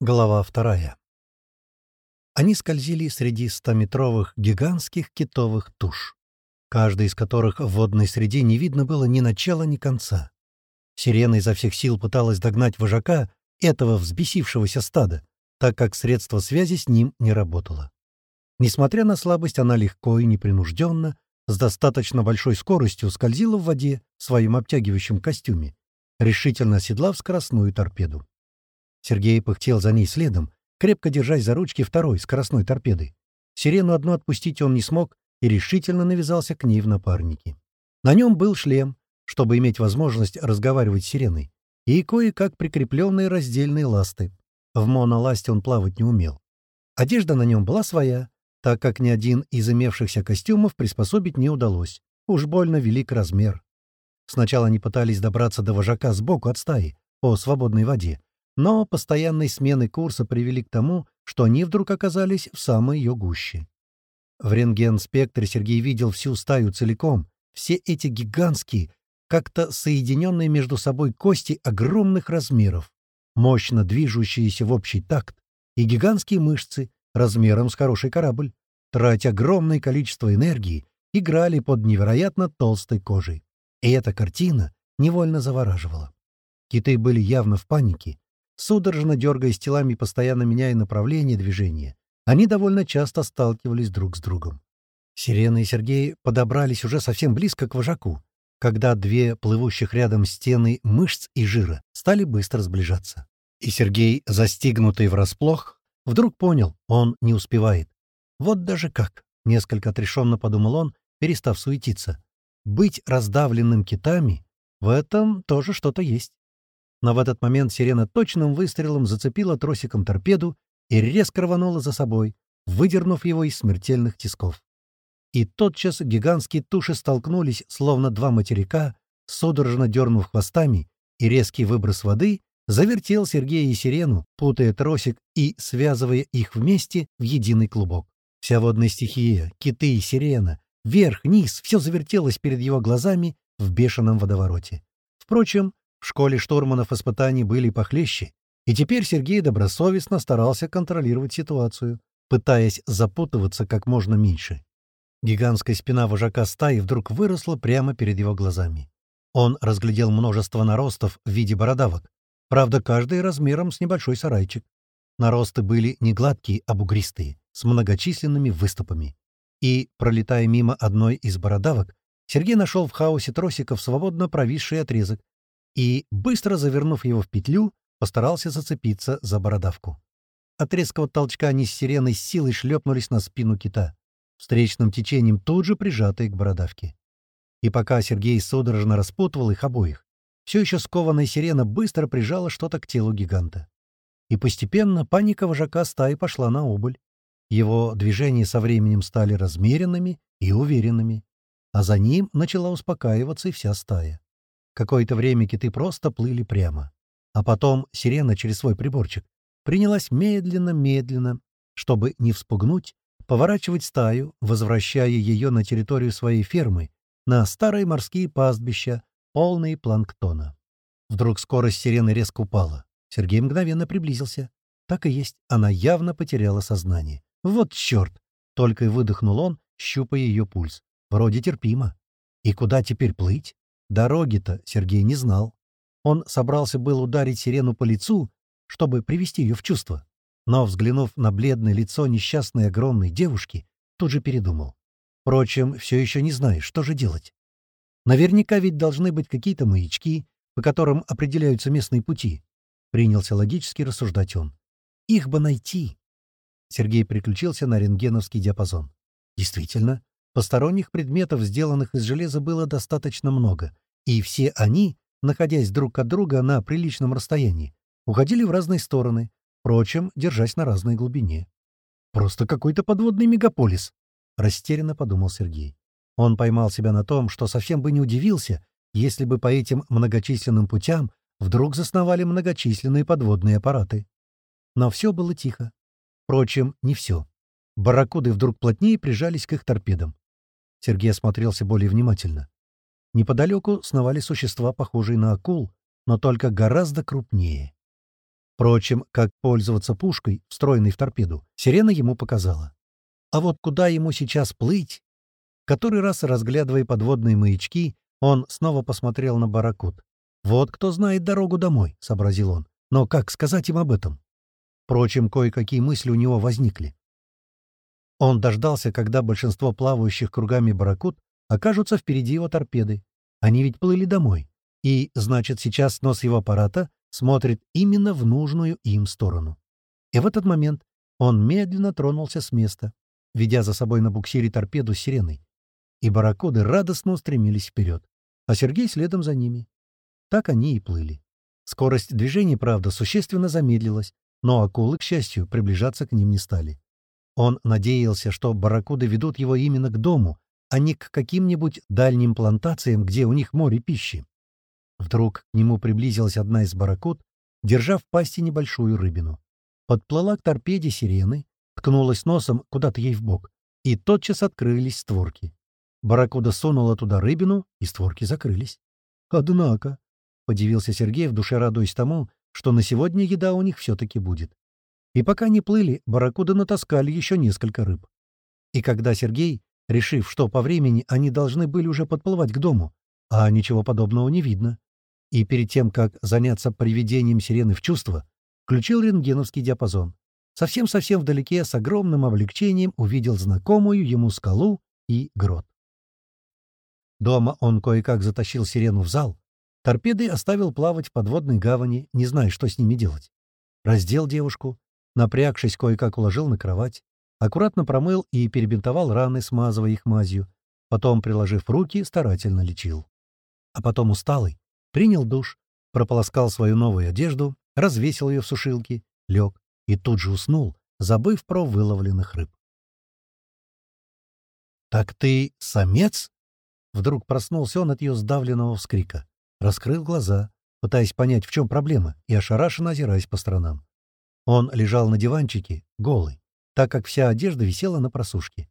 Глава вторая. Они скользили среди стометровых гигантских китовых туш, каждой из которых в водной среде не видно было ни начала, ни конца. Сирена изо всех сил пыталась догнать вожака этого взбесившегося стада, так как средство связи с ним не работало. Несмотря на слабость, она легко и непринужденно, с достаточно большой скоростью скользила в воде в своем обтягивающем костюме, решительно оседлав скоростную торпеду. Сергей пыхтел за ней следом, крепко держась за ручки второй скоростной торпеды. Сирену одну отпустить он не смог и решительно навязался к ней в напарники. На нем был шлем, чтобы иметь возможность разговаривать с сиреной, и кое-как прикрепленные раздельные ласты. В моноласте он плавать не умел. Одежда на нем была своя, так как ни один из имевшихся костюмов приспособить не удалось. Уж больно велик размер. Сначала они пытались добраться до вожака сбоку от стаи, по свободной воде, но постоянные смены курса привели к тому, что они вдруг оказались в самой ее гуще. В рентген-спектре Сергей видел всю стаю целиком, все эти гигантские, как-то соединенные между собой кости огромных размеров, мощно движущиеся в общий такт, и гигантские мышцы размером с хороший корабль, тратя огромное количество энергии, играли под невероятно толстой кожей. И эта картина невольно завораживала. Киты были явно в панике, судорожно дергаясь телами постоянно меняя направление движения, они довольно часто сталкивались друг с другом. Сирена и Сергей подобрались уже совсем близко к вожаку, когда две плывущих рядом стены мышц и жира стали быстро сближаться. И Сергей, застигнутый врасплох, вдруг понял, он не успевает. Вот даже как, несколько отрешенно подумал он, перестав суетиться. Быть раздавленным китами — в этом тоже что-то есть. Но в этот момент сирена точным выстрелом зацепила тросиком торпеду и резко рванула за собой, выдернув его из смертельных тисков. И тотчас гигантские туши столкнулись, словно два материка, судорожно дернув хвостами, и резкий выброс воды завертел Сергея и сирену, путая тросик и связывая их вместе в единый клубок. Вся водная стихия, киты и сирена, вверх, низ, все завертелось перед его глазами в бешеном водовороте. Впрочем, в школе штурманов испытаний были похлеще, и теперь Сергей добросовестно старался контролировать ситуацию, пытаясь запутываться как можно меньше. Гигантская спина вожака стаи вдруг выросла прямо перед его глазами. Он разглядел множество наростов в виде бородавок, правда, каждый размером с небольшой сарайчик. Наросты были не гладкие, а бугристые, с многочисленными выступами. И, пролетая мимо одной из бородавок, Сергей нашел в хаосе тросиков свободно провисший отрезок и, быстро завернув его в петлю, постарался зацепиться за бородавку. От резкого толчка они с сиреной силой шлепнулись на спину кита, встречным течением тут же прижатые к бородавке. И пока Сергей судорожно распутывал их обоих, все еще скованная сирена быстро прижала что-то к телу гиганта. И постепенно паника вожака стаи пошла на убыль. Его движения со временем стали размеренными и уверенными, а за ним начала успокаиваться и вся стая. Какое-то время киты просто плыли прямо. А потом сирена через свой приборчик принялась медленно-медленно, чтобы не вспугнуть, поворачивать стаю, возвращая ее на территорию своей фермы, на старые морские пастбища, полные планктона. Вдруг скорость сирены резко упала. Сергей мгновенно приблизился. Так и есть, она явно потеряла сознание. Вот черт! Только и выдохнул он, щупая ее пульс. Вроде терпимо. И куда теперь плыть? Дороги-то Сергей не знал. Он собрался был ударить сирену по лицу, чтобы привести ее в чувство. Но, взглянув на бледное лицо несчастной огромной девушки, тут же передумал. Впрочем, все еще не знаешь, что же делать. Наверняка ведь должны быть какие-то маячки, по которым определяются местные пути. Принялся логически рассуждать он. Их бы найти. Сергей переключился на рентгеновский диапазон. Действительно, Посторонних предметов, сделанных из железа, было достаточно много, и все они, находясь друг от друга на приличном расстоянии, уходили в разные стороны, впрочем, держась на разной глубине. «Просто какой-то подводный мегаполис», — растерянно подумал Сергей. Он поймал себя на том, что совсем бы не удивился, если бы по этим многочисленным путям вдруг засновали многочисленные подводные аппараты. Но все было тихо. Впрочем, не все. Барракуды вдруг плотнее прижались к их торпедам. Сергей осмотрелся более внимательно. Неподалеку сновали существа, похожие на акул, но только гораздо крупнее. Впрочем, как пользоваться пушкой, встроенной в торпеду, сирена ему показала. А вот куда ему сейчас плыть? Который раз, разглядывая подводные маячки, он снова посмотрел на барракуд. «Вот кто знает дорогу домой», — сообразил он. «Но как сказать им об этом?» Впрочем, кое-какие мысли у него возникли. Он дождался, когда большинство плавающих кругами барракуд окажутся впереди его торпеды. Они ведь плыли домой. И, значит, сейчас нос его аппарата смотрит именно в нужную им сторону. И в этот момент он медленно тронулся с места, ведя за собой на буксире торпеду с сиреной. И барракуды радостно устремились вперед, а Сергей следом за ними. Так они и плыли. Скорость движения, правда, существенно замедлилась, но акулы, к счастью, приближаться к ним не стали. Он надеялся, что барракуды ведут его именно к дому, а не к каким-нибудь дальним плантациям, где у них море пищи. Вдруг к нему приблизилась одна из барракуд, держа в пасти небольшую рыбину. Подплыла к торпеде сирены, ткнулась носом куда-то ей в бок, и тотчас открылись створки. Барракуда сунула туда рыбину, и створки закрылись. «Однако», — подивился Сергей, в душе радуясь тому, что на сегодня еда у них все-таки будет. И пока не плыли, барракуды натаскали еще несколько рыб. И когда Сергей, решив, что по времени они должны были уже подплывать к дому, а ничего подобного не видно, и перед тем, как заняться приведением сирены в чувство, включил рентгеновский диапазон. Совсем-совсем вдалеке с огромным облегчением увидел знакомую ему скалу и грот. Дома он кое-как затащил сирену в зал. Торпеды оставил плавать в подводной гавани, не зная, что с ними делать. Раздел девушку, напрягшись, кое-как уложил на кровать, аккуратно промыл и перебинтовал раны, смазывая их мазью, потом, приложив руки, старательно лечил. А потом усталый, Принял душ, прополоскал свою новую одежду, развесил ее в сушилке, лег и тут же уснул, забыв про выловленных рыб. «Так ты самец?» Вдруг проснулся он от ее сдавленного вскрика. Раскрыл глаза, пытаясь понять, в чем проблема, и ошарашенно озираясь по сторонам. Он лежал на диванчике, голый, так как вся одежда висела на просушке.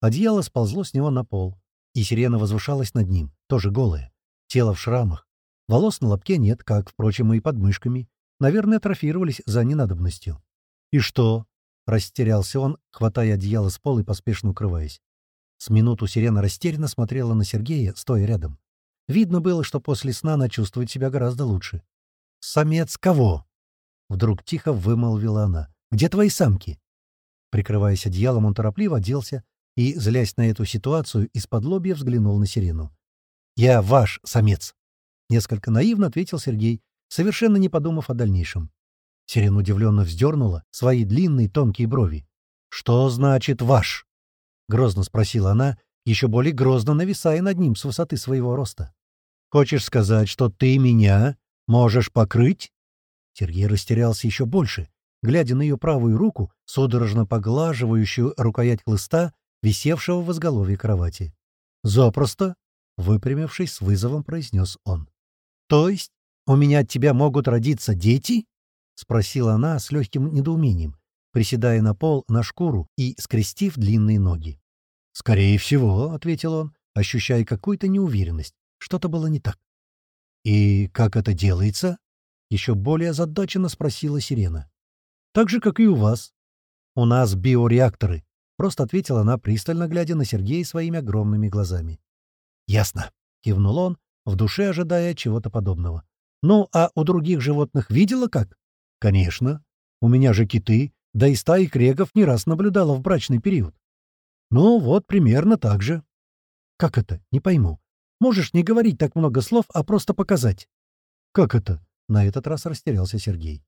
Одеяло сползло с него на пол, и сирена возвышалась над ним, тоже голая, тело в шрамах, Волос на лобке нет, как, впрочем, и под мышками. Наверное, атрофировались за ненадобностью. «И что?» — растерялся он, хватая одеяло с пола и поспешно укрываясь. С минуту сирена растерянно смотрела на Сергея, стоя рядом. Видно было, что после сна она чувствует себя гораздо лучше. «Самец кого?» Вдруг тихо вымолвила она. «Где твои самки?» Прикрываясь одеялом, он торопливо оделся и, злясь на эту ситуацию, из-под лобья взглянул на сирену. «Я ваш самец!» Несколько наивно ответил Сергей, совершенно не подумав о дальнейшем. Сирена удивленно вздернула свои длинные тонкие брови. «Что значит «ваш»?» — грозно спросила она, еще более грозно нависая над ним с высоты своего роста. «Хочешь сказать, что ты меня можешь покрыть?» Сергей растерялся еще больше, глядя на ее правую руку, судорожно поглаживающую рукоять хлыста, висевшего в изголовье кровати. «Запросто!» — выпрямившись с вызовом, произнес он. «То есть у меня от тебя могут родиться дети?» — спросила она с легким недоумением, приседая на пол на шкуру и скрестив длинные ноги. «Скорее всего», — ответил он, ощущая какую-то неуверенность. Что-то было не так. «И как это делается?» — еще более озадаченно спросила Сирена. «Так же, как и у вас. У нас биореакторы», — просто ответила она, пристально глядя на Сергея своими огромными глазами. «Ясно», — кивнул он, в душе ожидая чего-то подобного. «Ну, а у других животных видела как?» «Конечно. У меня же киты, да и стаи крегов не раз наблюдала в брачный период». «Ну, вот примерно так же». «Как это? Не пойму. Можешь не говорить так много слов, а просто показать». «Как это?» — на этот раз растерялся Сергей.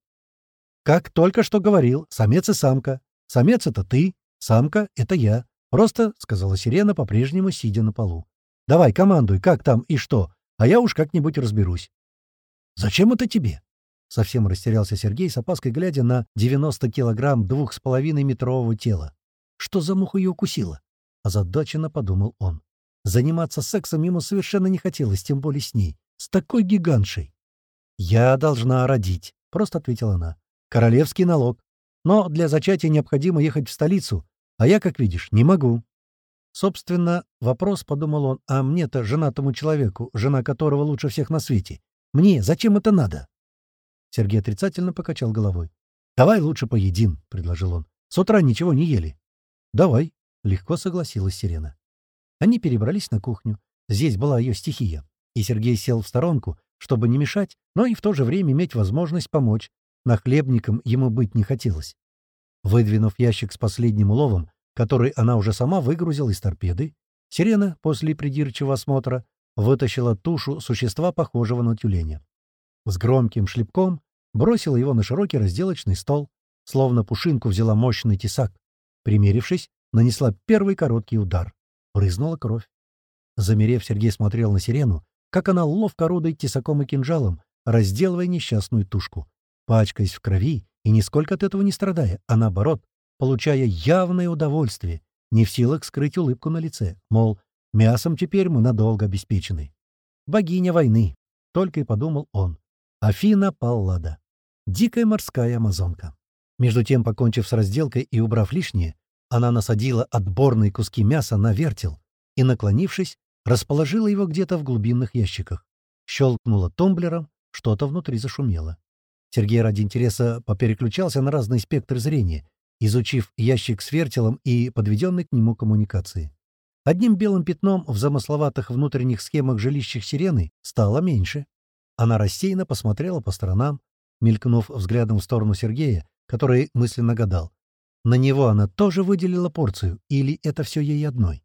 «Как только что говорил, самец и самка. Самец — это ты, самка — это я. Просто, — сказала сирена, по-прежнему сидя на полу. Давай, командуй, как там и что, а я уж как-нибудь разберусь. «Зачем это тебе?» Совсем растерялся Сергей, с опаской глядя на 90 килограмм двух с половиной метрового тела. «Что за муха ее укусила?» Озадаченно подумал он. Заниматься сексом ему совершенно не хотелось, тем более с ней. С такой гигантшей. «Я должна родить», — просто ответила она. «Королевский налог. Но для зачатия необходимо ехать в столицу, а я, как видишь, не могу». Собственно, вопрос, подумал он, а мне-то, женатому человеку, жена которого лучше всех на свете. Мне зачем это надо? Сергей отрицательно покачал головой. «Давай лучше поедим», — предложил он. «С утра ничего не ели». «Давай», — легко согласилась Сирена. Они перебрались на кухню. Здесь была ее стихия. И Сергей сел в сторонку, чтобы не мешать, но и в то же время иметь возможность помочь. Нахлебником ему быть не хотелось. Выдвинув ящик с последним уловом, который она уже сама выгрузила из торпеды, Сирена после придирчивого осмотра вытащила тушу существа, похожего на тюленя. С громким шлепком бросила его на широкий разделочный стол, словно пушинку взяла мощный тесак. Примерившись, нанесла первый короткий удар. Брызнула кровь. Замерев, Сергей смотрел на сирену, как она ловко орудует тесаком и кинжалом, разделывая несчастную тушку, пачкаясь в крови и нисколько от этого не страдая, а наоборот, получая явное удовольствие, не в силах скрыть улыбку на лице, мол, мясом теперь мы надолго обеспечены. Богиня войны, только и подумал он. Афина Паллада. Дикая морская амазонка. Между тем, покончив с разделкой и убрав лишнее, она насадила отборные куски мяса на вертел и, наклонившись, расположила его где-то в глубинных ящиках. Щелкнула тумблером, что-то внутри зашумело. Сергей ради интереса попереключался на разные спектры зрения, изучив ящик с вертелом и подведенной к нему коммуникации. Одним белым пятном в замысловатых внутренних схемах жилищах сирены стало меньше. Она рассеянно посмотрела по сторонам, мелькнув взглядом в сторону Сергея, который мысленно гадал. На него она тоже выделила порцию, или это все ей одной?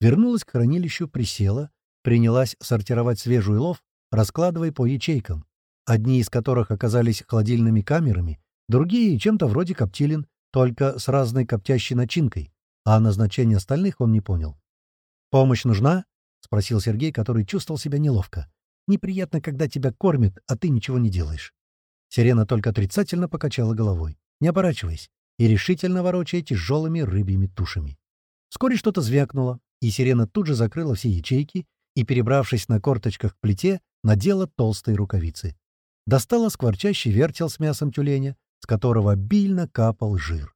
Вернулась к хранилищу, присела, принялась сортировать свежий лов, раскладывая по ячейкам, одни из которых оказались холодильными камерами, другие — чем-то вроде коптилин, только с разной коптящей начинкой, а назначение остальных он не понял. «Помощь нужна?» — спросил Сергей, который чувствовал себя неловко. Неприятно, когда тебя кормят, а ты ничего не делаешь. Сирена только отрицательно покачала головой, не оборачиваясь, и решительно ворочая тяжелыми рыбьими тушами. Вскоре что-то звякнуло, и сирена тут же закрыла все ячейки и, перебравшись на корточках к плите, надела толстые рукавицы. Достала скворчащий вертел с мясом тюленя, с которого обильно капал жир.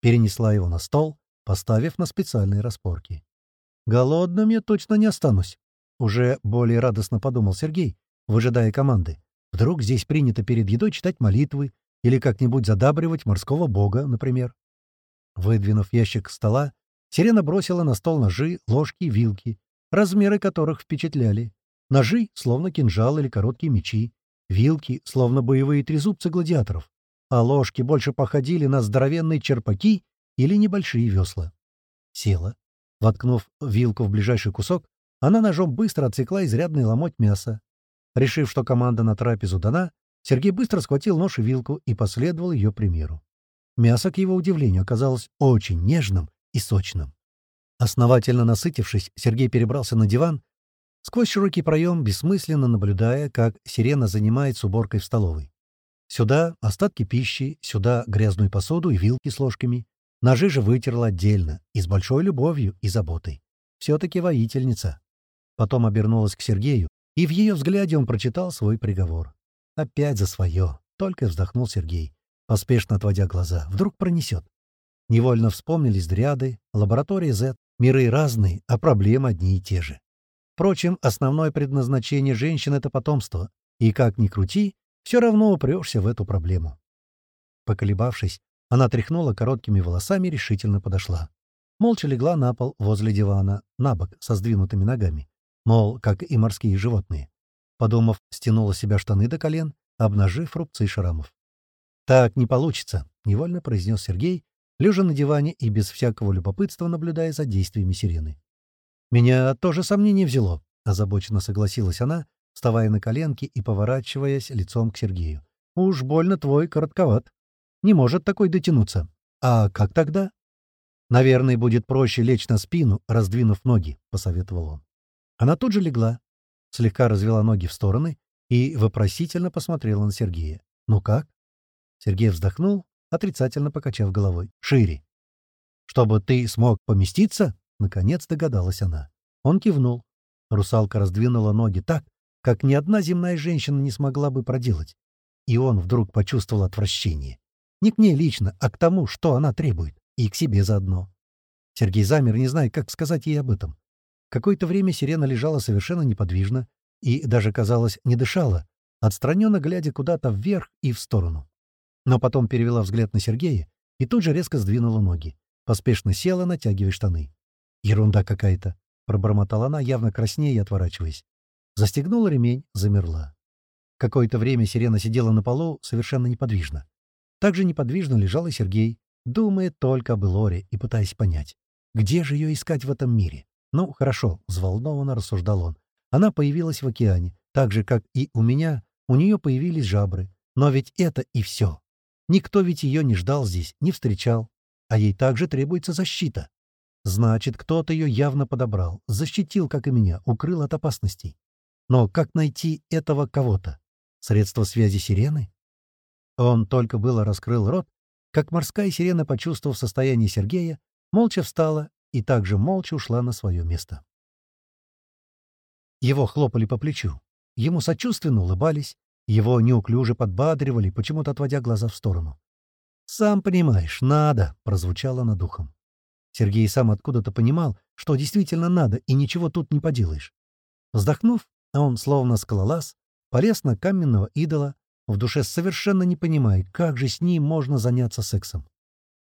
Перенесла его на стол, поставив на специальные распорки. «Голодным я точно не останусь», уже более радостно подумал Сергей, выжидая команды. Вдруг здесь принято перед едой читать молитвы или как-нибудь задабривать морского бога, например. Выдвинув ящик стола, Сирена бросила на стол ножи, ложки, вилки, размеры которых впечатляли. Ножи, словно кинжал или короткие мечи, вилки, словно боевые трезубцы гладиаторов, а ложки больше походили на здоровенные черпаки или небольшие весла. Села. Воткнув вилку в ближайший кусок, она ножом быстро отсекла изрядный ломоть мяса. Решив, что команда на трапезу дана, Сергей быстро схватил нож и вилку и последовал ее примеру. Мясо, к его удивлению, оказалось очень нежным и сочным. Основательно насытившись, Сергей перебрался на диван, сквозь широкий проем, бессмысленно наблюдая, как сирена занимается уборкой в столовой. Сюда остатки пищи, сюда грязную посуду и вилки с ложками. Ножи же вытерла отдельно и с большой любовью и заботой. Все-таки воительница. Потом обернулась к Сергею, и в ее взгляде он прочитал свой приговор. «Опять за свое!» — только вздохнул Сергей, поспешно отводя глаза. «Вдруг пронесет?» Невольно вспомнились дряды, лаборатория Z, миры разные, а проблемы одни и те же. Впрочем, основное предназначение женщин — это потомство, и как ни крути, все равно упрешься в эту проблему. Поколебавшись, она тряхнула короткими волосами и решительно подошла. Молча легла на пол возле дивана, на бок, со сдвинутыми ногами мол, как и морские животные. Подумав, стянула себя штаны до колен, обнажив рубцы шрамов. «Так не получится», — невольно произнес Сергей, лежа на диване и без всякого любопытства наблюдая за действиями сирены. «Меня тоже сомнение взяло», — озабоченно согласилась она, вставая на коленки и поворачиваясь лицом к Сергею. «Уж больно твой коротковат. Не может такой дотянуться. А как тогда?» «Наверное, будет проще лечь на спину, раздвинув ноги», — посоветовал он. Она тут же легла, слегка развела ноги в стороны и вопросительно посмотрела на Сергея. «Ну как?» Сергей вздохнул, отрицательно покачав головой. «Шире». «Чтобы ты смог поместиться?» Наконец догадалась она. Он кивнул. Русалка раздвинула ноги так, как ни одна земная женщина не смогла бы проделать. И он вдруг почувствовал отвращение. Не к ней лично, а к тому, что она требует. И к себе заодно. Сергей замер, не зная, как сказать ей об этом. Какое-то время сирена лежала совершенно неподвижно и даже, казалось, не дышала, отстраненно глядя куда-то вверх и в сторону. Но потом перевела взгляд на Сергея и тут же резко сдвинула ноги. Поспешно села, натягивая штаны. «Ерунда какая-то», — пробормотала она, явно краснея и отворачиваясь. Застегнула ремень, замерла. Какое-то время сирена сидела на полу совершенно неподвижно. Так же неподвижно лежал и Сергей, думая только об Элоре и пытаясь понять, где же ее искать в этом мире. Ну, хорошо, взволнованно рассуждал он. Она появилась в океане, так же, как и у меня, у нее появились жабры. Но ведь это и все. Никто ведь ее не ждал здесь, не встречал. А ей также требуется защита. Значит, кто-то ее явно подобрал, защитил, как и меня, укрыл от опасностей. Но как найти этого кого-то? Средство связи сирены? Он только было раскрыл рот, как морская сирена, почувствовав состояние Сергея, молча встала и также молча ушла на свое место. Его хлопали по плечу. Ему сочувственно улыбались, его неуклюже подбадривали, почему-то отводя глаза в сторону. «Сам понимаешь, надо», — прозвучало над ухом. Сергей сам откуда-то понимал, что действительно надо, и ничего тут не поделаешь. Вздохнув, он, словно скалолаз, полез на каменного идола, в душе совершенно не понимая, как же с ним можно заняться сексом.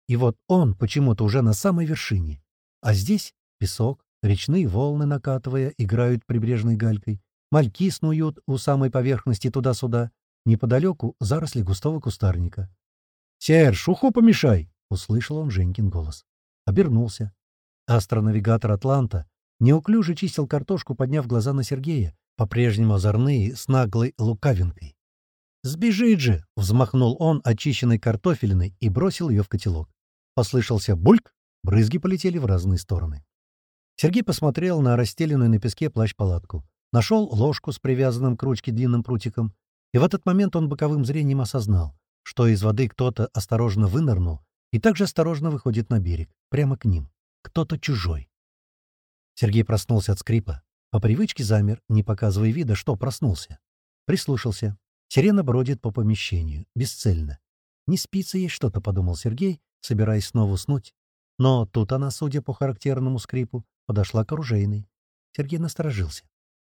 И вот он почему-то уже на самой вершине. А здесь песок, речные волны, накатывая, играют прибрежной галькой, Мальки снуют у самой поверхности туда-сюда. Неподалеку заросли густого кустарника. «Серж, уху помешай!» — услышал он Женькин голос. Обернулся. Астронавигатор «Атланта» неуклюже чистил картошку, подняв глаза на Сергея, по-прежнему озорные, с наглой лукавинкой. «Сбежит же!» — взмахнул он очищенной картофелиной и бросил ее в котелок. Послышался бульк, брызги полетели в разные стороны. Сергей посмотрел на расстеленную на песке плащ-палатку. Нашел ложку с привязанным к ручке длинным прутиком, и в этот момент он боковым зрением осознал, что из воды кто-то осторожно вынырнул и также осторожно выходит на берег, прямо к ним. Кто-то чужой. Сергей проснулся от скрипа. По привычке замер, не показывая вида, что проснулся. Прислушался. Сирена бродит по помещению, бесцельно. «Не спится ей что-то», — подумал Сергей, собираясь снова уснуть. Но тут она, судя по характерному скрипу, подошла к оружейной. Сергей насторожился.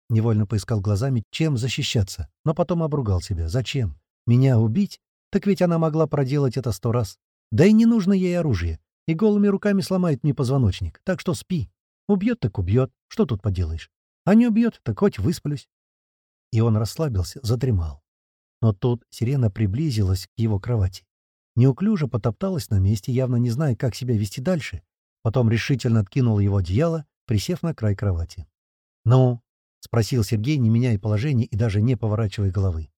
Невольно поискал глазами, чем защищаться, но потом обругал себя. Зачем? Меня убить? Так ведь она могла проделать это сто раз. Да и не нужно ей оружие. И голыми руками сломает мне позвоночник. Так что спи. Убьет так убьет. Что тут поделаешь? А не убьет, так хоть высплюсь. И он расслабился, задремал. Но тут сирена приблизилась к его кровати. Неуклюже потопталась на месте, явно не зная, как себя вести дальше. Потом решительно откинула его одеяло, присев на край кровати. «Ну, — спросил Сергей, не меняя положения и даже не поворачивая головы.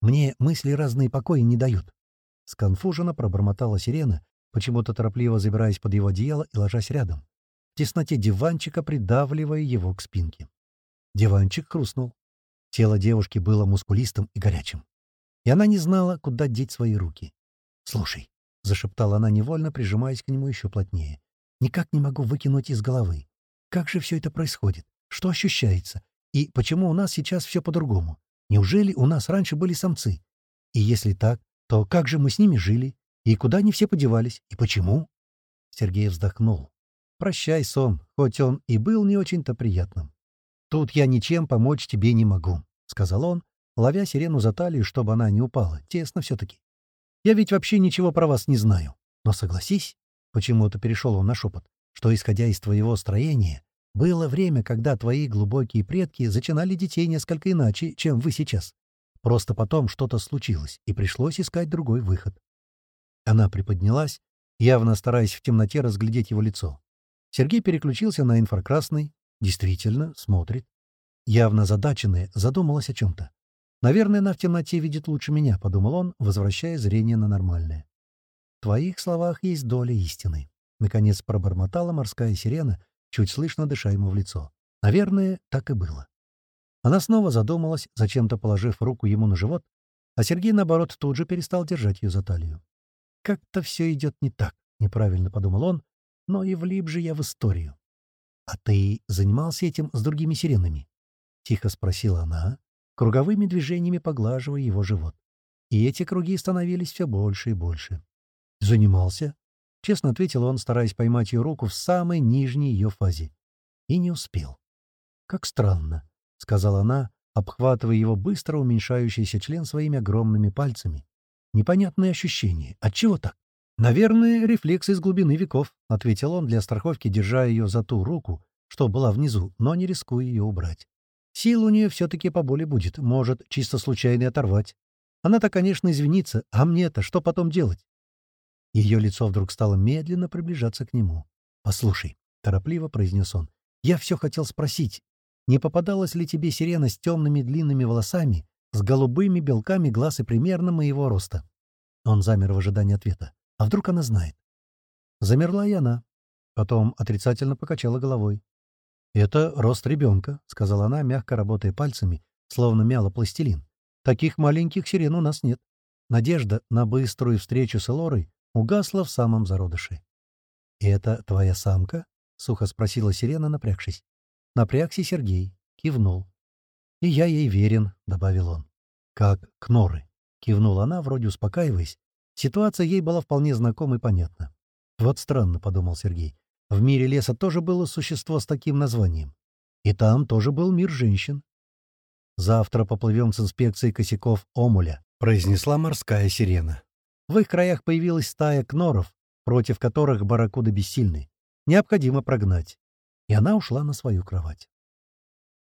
«Мне мысли разные покоя не дают». Сконфуженно пробормотала сирена, почему-то торопливо забираясь под его одеяло и ложась рядом, в тесноте диванчика придавливая его к спинке. Диванчик хрустнул. Тело девушки было мускулистым и горячим. И она не знала, куда деть свои руки. «Слушай», — зашептала она невольно, прижимаясь к нему еще плотнее, — «никак не могу выкинуть из головы. Как же все это происходит? Что ощущается? И почему у нас сейчас все по-другому? Неужели у нас раньше были самцы? И если так, то как же мы с ними жили? И куда они все подевались? И почему?» Сергей вздохнул. «Прощай, сон, хоть он и был не очень-то приятным. Тут я ничем помочь тебе не могу», — сказал он, ловя сирену за талию, чтобы она не упала. Тесно все-таки. «Я ведь вообще ничего про вас не знаю. Но согласись, — почему-то перешел он на шепот, — что, исходя из твоего строения, было время, когда твои глубокие предки зачинали детей несколько иначе, чем вы сейчас. Просто потом что-то случилось, и пришлось искать другой выход. Она приподнялась, явно стараясь в темноте разглядеть его лицо. Сергей переключился на инфракрасный. Действительно, смотрит. Явно задаченная, задумалась о чем-то. «Наверное, она в темноте видит лучше меня», — подумал он, возвращая зрение на нормальное. «В твоих словах есть доля истины», — наконец пробормотала морская сирена, чуть слышно дыша ему в лицо. Наверное, так и было. Она снова задумалась, зачем-то положив руку ему на живот, а Сергей, наоборот, тут же перестал держать ее за талию. «Как-то все идет не так», — неправильно подумал он, но и влип же я в историю. «А ты занимался этим с другими сиренами?» — тихо спросила она, круговыми движениями поглаживая его живот. И эти круги становились все больше и больше. «Занимался», — честно ответил он, стараясь поймать ее руку в самой нижней ее фазе. И не успел. «Как странно», — сказала она, обхватывая его быстро уменьшающийся член своими огромными пальцами. Непонятное ощущение. Отчего так? «Наверное, рефлекс из глубины веков», — ответил он для страховки, держа ее за ту руку, что была внизу, но не рискуя ее убрать. Сил у нее все-таки поболее будет, может чисто случайно оторвать. Она-то, конечно, извинится, а мне-то что потом делать? Ее лицо вдруг стало медленно приближаться к нему. «Послушай», — торопливо произнес он, — «я все хотел спросить, не попадалась ли тебе сирена с темными длинными волосами, с голубыми белками глаз и примерно моего роста?» Он замер в ожидании ответа. А вдруг она знает? Замерла и она. Потом отрицательно покачала головой. «Это рост ребенка», — сказала она, мягко работая пальцами, словно мяла пластилин. «Таких маленьких сирен у нас нет». Надежда на быструю встречу с Элорой угасла в самом зародыше. «И это твоя самка?» — сухо спросила сирена, напрягшись. Напрягся Сергей, кивнул. «И я ей верен», — добавил он. «Как кноры», — кивнула она, вроде успокаиваясь, Ситуация ей была вполне знакома и понятна. «Вот странно», — подумал Сергей. «В мире леса тоже было существо с таким названием. И там тоже был мир женщин». «Завтра поплывем с инспекцией косяков Омуля», — произнесла морская сирена. В их краях появилась стая кноров, против которых барракуды бессильны. Необходимо прогнать. И она ушла на свою кровать.